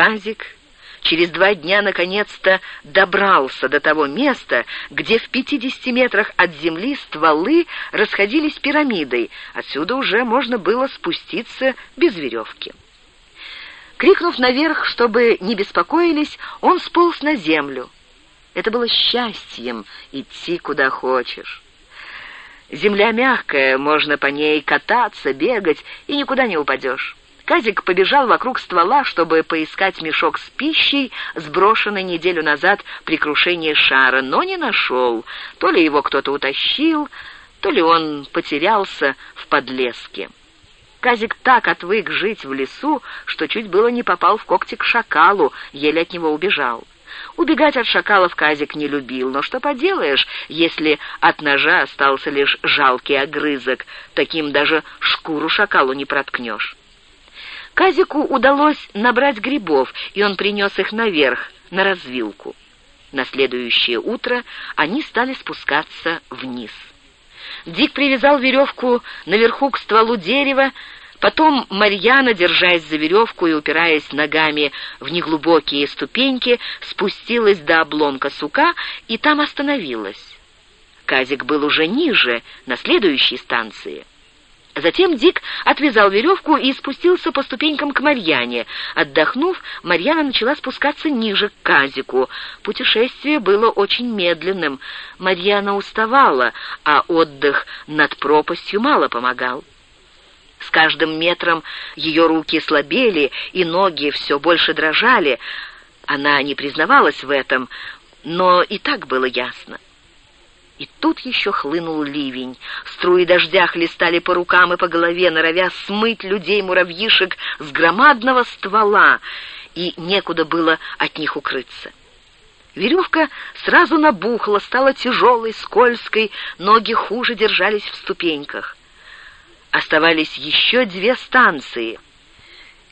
Казик через два дня наконец-то добрался до того места, где в 50 метрах от земли стволы расходились пирамидой. Отсюда уже можно было спуститься без веревки. Крикнув наверх, чтобы не беспокоились, он сполз на землю. Это было счастьем идти куда хочешь. Земля мягкая, можно по ней кататься, бегать, и никуда не упадешь. Казик побежал вокруг ствола, чтобы поискать мешок с пищей, сброшенный неделю назад при крушении шара, но не нашел. То ли его кто-то утащил, то ли он потерялся в подлеске. Казик так отвык жить в лесу, что чуть было не попал в когти к шакалу, еле от него убежал. Убегать от шакалов Казик не любил, но что поделаешь, если от ножа остался лишь жалкий огрызок, таким даже шкуру шакалу не проткнешь. Казику удалось набрать грибов, и он принес их наверх, на развилку. На следующее утро они стали спускаться вниз. Дик привязал веревку наверху к стволу дерева, потом Марьяна, держась за веревку и упираясь ногами в неглубокие ступеньки, спустилась до обломка сука и там остановилась. Казик был уже ниже, на следующей станции. Затем Дик отвязал веревку и спустился по ступенькам к Марьяне. Отдохнув, Марьяна начала спускаться ниже, к Казику. Путешествие было очень медленным. Марьяна уставала, а отдых над пропастью мало помогал. С каждым метром ее руки слабели, и ноги все больше дрожали. Она не признавалась в этом, но и так было ясно. И тут еще хлынул ливень. Струи дождя хлестали по рукам и по голове, норовя смыть людей-муравьишек с громадного ствола, и некуда было от них укрыться. Веревка сразу набухла, стала тяжелой, скользкой, ноги хуже держались в ступеньках. Оставались еще две станции —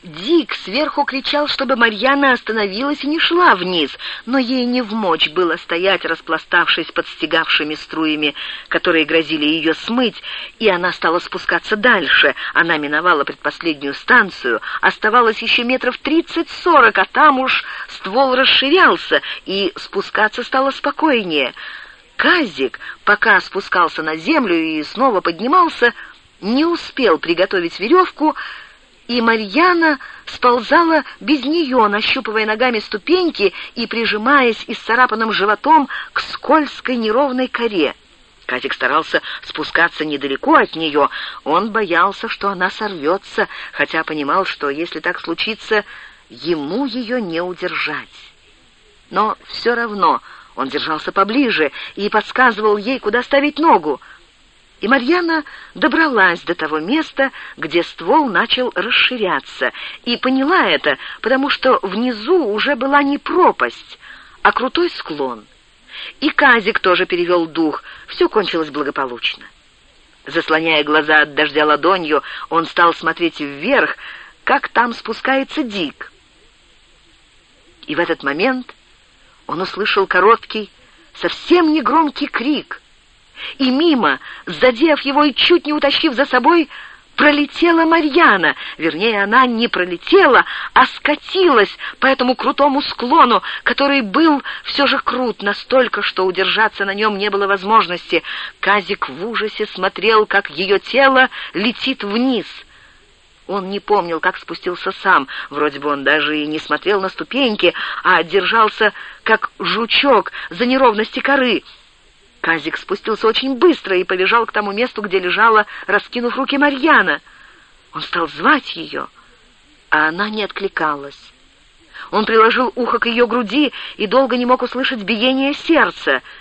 Дик сверху кричал, чтобы Марьяна остановилась и не шла вниз, но ей не вмочь было стоять, распластавшись под стегавшими струями, которые грозили ее смыть, и она стала спускаться дальше. Она миновала предпоследнюю станцию, оставалось еще метров тридцать-сорок, а там уж ствол расширялся, и спускаться стало спокойнее. Казик, пока спускался на землю и снова поднимался, не успел приготовить веревку, и Марьяна сползала без нее, нащупывая ногами ступеньки и прижимаясь исцарапанным животом к скользкой неровной коре. Казик старался спускаться недалеко от нее. Он боялся, что она сорвется, хотя понимал, что если так случится, ему ее не удержать. Но все равно он держался поближе и подсказывал ей, куда ставить ногу — и Марьяна добралась до того места, где ствол начал расширяться, и поняла это, потому что внизу уже была не пропасть, а крутой склон. И Казик тоже перевел дух, все кончилось благополучно. Заслоняя глаза от дождя ладонью, он стал смотреть вверх, как там спускается Дик. И в этот момент он услышал короткий, совсем негромкий крик — и мимо, задев его и чуть не утащив за собой, пролетела Марьяна. Вернее, она не пролетела, а скатилась по этому крутому склону, который был все же крут настолько, что удержаться на нем не было возможности. Казик в ужасе смотрел, как ее тело летит вниз. Он не помнил, как спустился сам. Вроде бы он даже и не смотрел на ступеньки, а держался, как жучок, за неровности коры — Казик спустился очень быстро и побежал к тому месту, где лежала, раскинув руки Марьяна. Он стал звать ее, а она не откликалась. Он приложил ухо к ее груди и долго не мог услышать биение сердца —